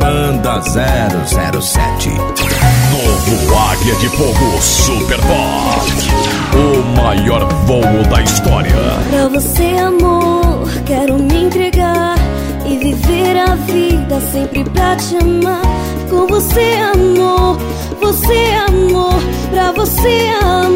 Banda 007 Novo Águia de Fogo Super Pop O maior voo da história. Pra você amor, quero me entregar E viver a vida sempre pra te amar. Com você amor, você amor Pra você amor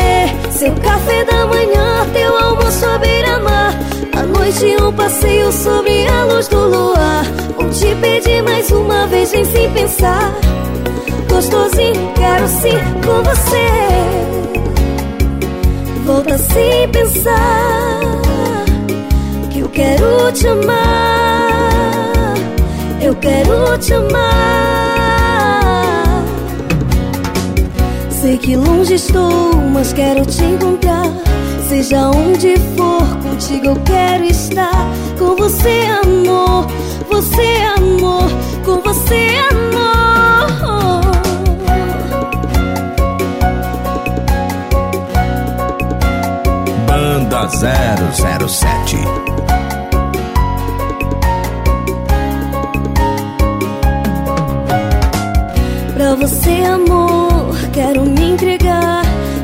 Seu café da manhã, teu almoço à beira-mar. À noite um passeio sobre a luz do luar. Vou te pedir mais uma vez, vem sem pensar. Gostosinho, quero sim com você. Volta sem pensar Que eu quero te amar. Eu quero te amar Sei que longe estou, mas quero te encontrar. Seja onde for, contigo eu quero estar. Com você amor, você amor, com você amor. Banda 007 Pra você amor, quero me entregar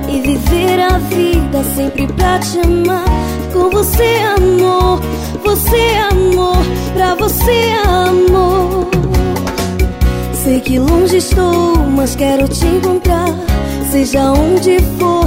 E viver a vida sempre pra te amar. Com você amor, você amor, pra você amor. Sei que longe estou, mas quero te encontrar. Seja onde for,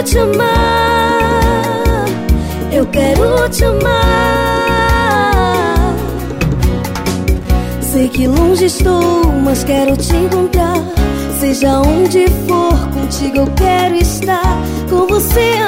quero te amar, eu quero te amar. Sei que longe estou, mas quero te encontrar. Seja onde for, contigo eu quero estar. Com você